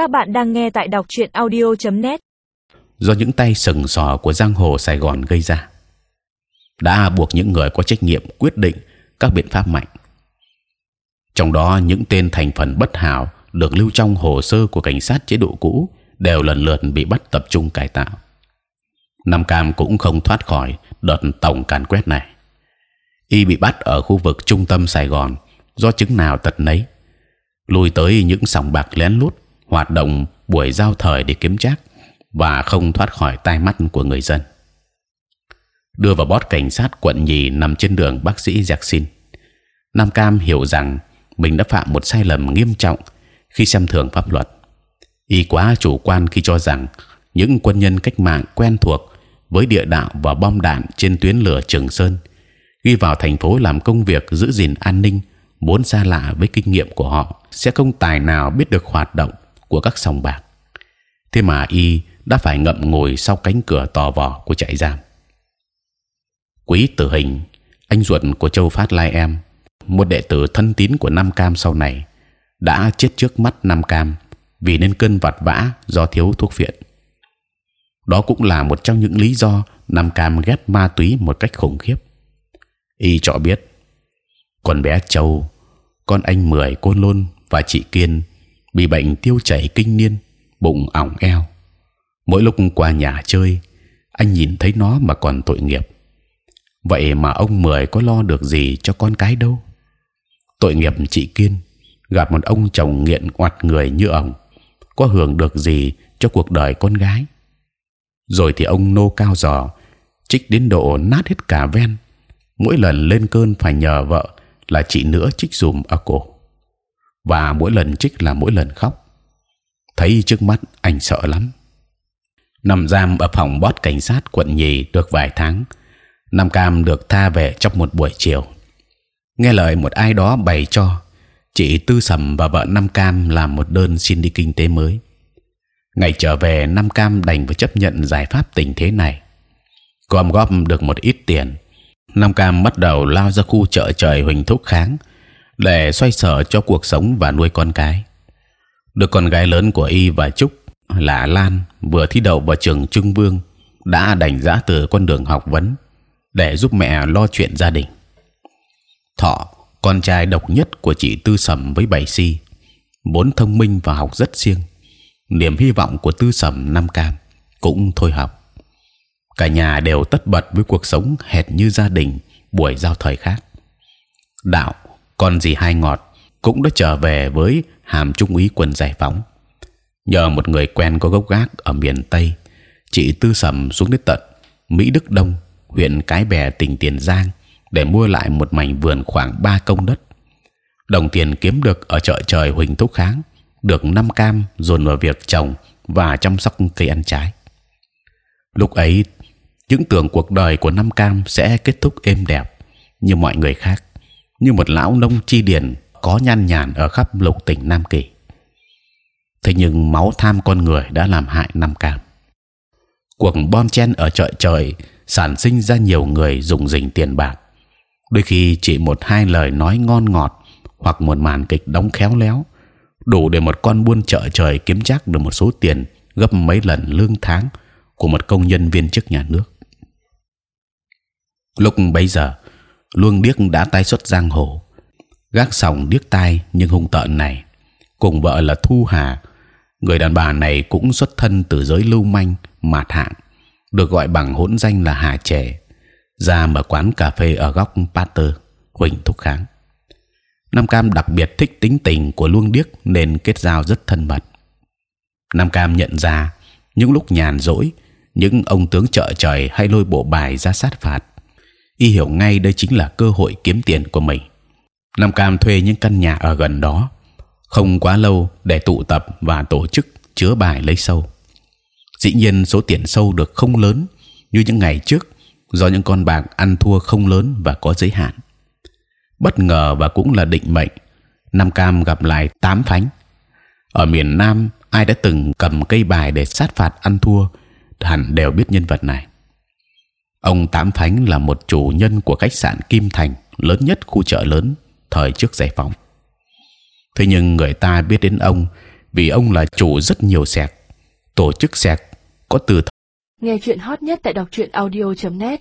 Các bạn đang nghe tại đọc truyện audio.net. do những tay sừng sò của giang hồ Sài Gòn gây ra đã buộc những người có trách nhiệm quyết định các biện pháp mạnh. Trong đó những tên thành phần bất hảo được lưu trong hồ sơ của cảnh sát chế độ cũ đều lần lượt bị bắt tập trung cải tạo. Nam Cam cũng không thoát khỏi đợt tổng càn quét này. Y bị bắt ở khu vực trung tâm Sài Gòn do chứng nào tật nấy, lui tới những sòng bạc lén lút hoạt động buổi giao thời để kiếm trác và không thoát khỏi tai mắt của người dân. Đưa vào bót cảnh sát quận nhì nằm trên đường bác sĩ Giặc Xin, Nam Cam hiểu rằng mình đã phạm một sai lầm nghiêm trọng khi xem thường pháp luật. Y quá chủ quan khi cho rằng những quân nhân cách mạng quen thuộc với địa đạo và bom đạn trên tuyến lửa Trường Sơn, khi vào thành phố làm công việc giữ gìn an ninh, muốn xa lạ với kinh nghiệm của họ sẽ không tài nào biết được hoạt động của các sòng bạc. Thế mà y đã phải ngậm ngồi sau cánh cửa tò vò của trại giam. Quý tử hình, anh ruột của Châu Phát Lai em, một đệ tử thân tín của Nam Cam sau này, đã chết trước mắt Nam Cam vì nên cơn vặt vã do thiếu thuốc viện. Đó cũng là một trong những lý do Nam Cam ghét ma túy một cách khủng khiếp. Y cho biết, con bé Châu, con anh Mười, Côn Lôn và chị Kiên bị bệnh tiêu chảy kinh niên, bụng ỏng eo. Mỗi lúc qua nhà chơi, anh nhìn thấy nó mà còn tội nghiệp. Vậy mà ông Mười có lo được gì cho con cái đâu? Tội nghiệp chị Kiên gặp một ông chồng nghiện oặt người như ông, có hưởng được gì cho cuộc đời con gái? Rồi thì ông nô cao giò, trích đến độ nát hết cả ven. Mỗi lần lên cơn phải nhờ vợ là chị nữa trích dùm ở cổ và mỗi lần trích là mỗi lần khóc. Thấy trước mắt anh sợ lắm. Nằm giam ở phòng bót cảnh sát quận nhì được vài tháng, Nam Cam được tha về trong một buổi chiều. Nghe lời một ai đó bày cho, chị Tư Sầm và vợ Nam Cam làm một đơn xin đi kinh tế mới. Ngày trở về, Nam Cam đành phải chấp nhận giải pháp tình thế này. gom góp được một ít tiền, Nam Cam bắt đầu lao ra khu chợ trời Huỳnh Thúc Kháng để xoay sở cho cuộc sống và nuôi con cái. Được con gái lớn của y và Trúc là Lan vừa thi đậu vào trường Trưng Vương đã đành giã từ con đường học vấn để giúp mẹ lo chuyện gia đình. Thọ, con trai độc nhất của chị Tư Sầm với bảy si, vốn thông minh và học rất siêng. Niềm hy vọng của Tư Sầm năm cam cũng thôi học. Cả nhà đều tất bật với cuộc sống hệt như gia đình buổi giao thời khác. Đạo con dì hai ngọt cũng đã trở về với hàm trung úy quân giải phóng. Nhờ một người quen có gốc gác ở miền tây, chị tư sầm xuống đến tận mỹ đức đông, huyện cái bè, tỉnh tiền giang để mua lại một mảnh vườn khoảng 3 công đất. Đồng tiền kiếm được ở chợ trời huỳnh thúc kháng, được năm cam dồn vào việc trồng và chăm sóc cây ăn trái. Lúc ấy, những tưởng cuộc đời của năm cam sẽ kết thúc êm đẹp như mọi người khác như một lão nông chi điển có nhan nhản ở khắp lục tỉnh Nam Kỳ. Thế nhưng máu tham con người đã làm hại Nam Cam. Cuộc bon chen ở chợ trời sản sinh ra nhiều người dùng dình tiền bạc. Đôi khi chỉ một hai lời nói ngon ngọt hoặc một màn kịch đóng khéo léo đủ để một con buôn chợ trời kiếm chắc được một số tiền gấp mấy lần lương tháng của một công nhân viên chức nhà nước. Lúc bấy giờ, Luông Điếc đã tái xuất giang hồ, gác sòng điếc tai nhưng hung tợn này, cùng vợ là Thu Hà, người đàn bà này cũng xuất thân từ giới lưu manh mạt hạng, được gọi bằng hỗn danh là Hà Trẻ, ra mở quán cà phê ở góc Pater, Huỳnh Thúc Kháng. Nam Cam đặc biệt thích tính tình của Luông Điếc nên kết giao rất thân mật. Nam Cam nhận ra những lúc nhàn rỗi, những ông tướng trợ trời hay lôi bộ bài ra sát phạt y hiểu ngay đây chính là cơ hội kiếm tiền của mình. Nam Cam thuê những căn nhà ở gần đó, không quá lâu để tụ tập và tổ chức chứa bài lấy sâu. Dĩ nhiên số tiền sâu được không lớn như những ngày trước, do những con bạc ăn thua không lớn và có giới hạn. Bất ngờ và cũng là định mệnh, Nam Cam gặp lại tám phánh. Ở miền Nam, ai đã từng cầm cây bài để sát phạt ăn thua, hẳn đều biết nhân vật này ông tám phánh là một chủ nhân của khách sạn kim thành, lớn nhất khu chợ lớn, thời trước giải phóng. Thế nhưng người ta biết đến ông vì ông là chủ rất nhiều sẹc, tổ chức sẹc có từ nghe chuyện hot nhất tại đọc truyện audio .net.